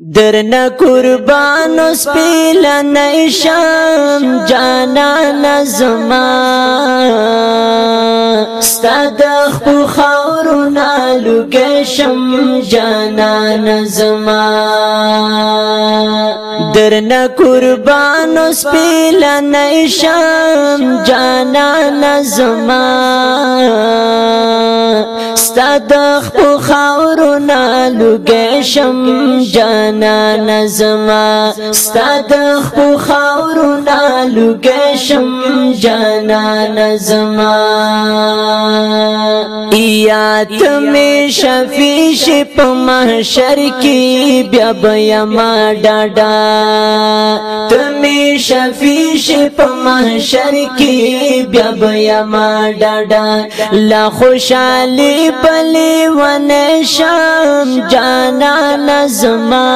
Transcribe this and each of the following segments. درنا قربان سپیل نشم جانا نظما ستاد خو خورنا لګشم جانا نظما درنا قربان سپیل نشم جانا نظما ستاد خو خورنا لګشم جانا جانا نظما ستاد خو خاورو نالو گشم جانا نظما یات می شفیع شپ محشر کی بیا بیا ما ډاډا تمی شفیع شپ محشر کی بیا بیا ما ډاډا لا خوشالي پلی ونه شم جانا نظما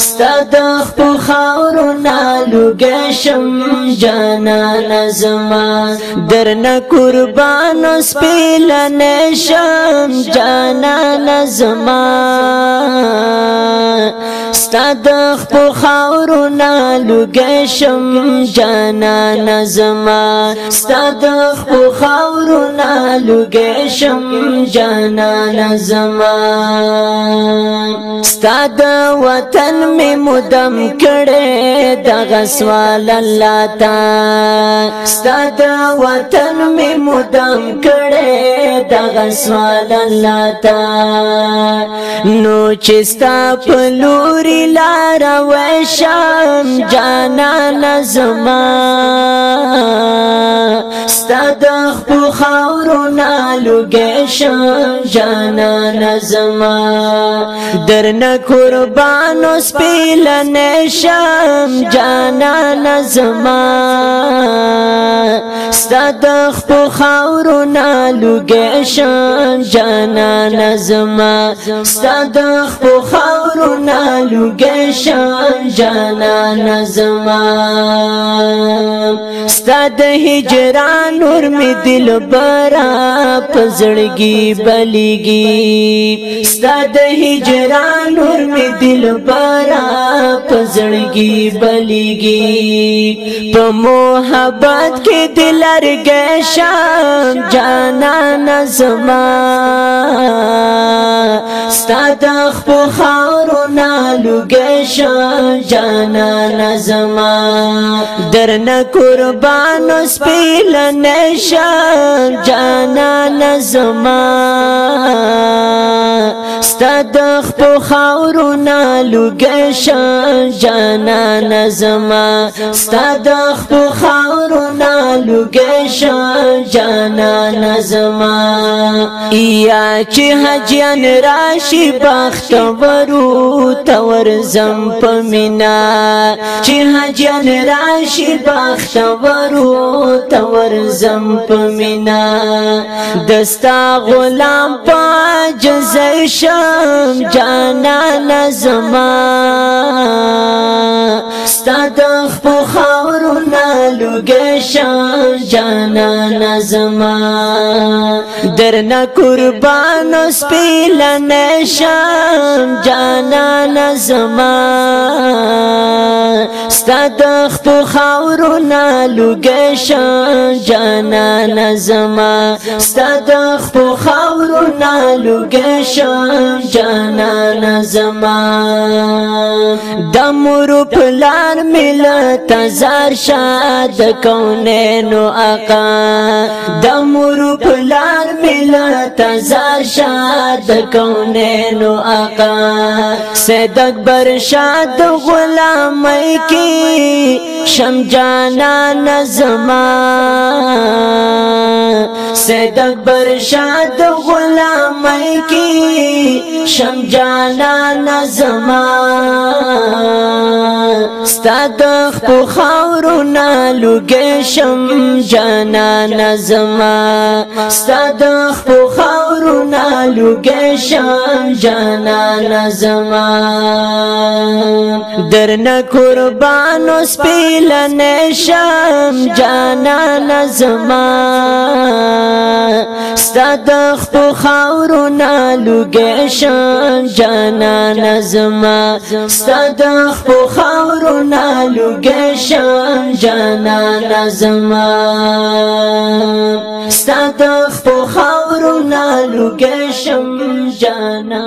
ستاد خپل خاورنا لګشم جانا زما درن قربان سپیل نشم جانا زما ستاد خپل خاورنا لګشم جانا زما ستاد خپل خاورنا لګشم جانا زما استاد وطن می مدم کړي د غسوال الله تا استاد وطن می مدم کړي د غسوال الله تا نو چې ستا په لوري لار وشم جانا لزمان ستاد خپل خاورنا لګیش جانا نظم درن قربان اوس پیلن شم جانا نظم ستاد خپل خاورنا لګیش جانا نظم ستاد خپل خاورنا لګیش جانا نظم استاد هجران نور می دل برا پزړګي بلیږي استاد هجران نور می دل برا پزړګي بلیږي په محبت کې دلر گشا شم جانا زما ستا د خپل خارونا لګې شم جانا زما درن قربان سپیل نشم جانا زما ستا د خپل خاورونا لوګې شان جانان زما ستا د خپل خاورونا لوګې شان جانان جانا نظما یا چې حجیان راشي بخت ورو تور زم پمینا چې حجیان راشي بخت ورو تور زم پمینا دستا غلام پا جزای شم جانا نظما ستا دخ پو خورو لوګشان جانا نظما درنا قربان سپیل نشان جانا نظما ستدخت خاورنا لوګشان جانا نظما ستدخت خاورنا لوګشان جانا زما د مور پلان ملت زار شاد کونینو آقا د مور مرتزار شاد کونینو آقا سید اکبر شاد غلامی کی شم جانا نظما سید اکبر شاد غلامی کی شم جانا نظما ستاد خپو خاورو نالو گشم جانا نظما ستاد سخت خورنا لوګه شان جانا زما درن قربانو سپیل نشم جانا زما ستاد خپل خورنا لوګه شان جانا زما ستاد خپل خورنا لوګه شان جانا زما ستاد خپل لوګشم جانا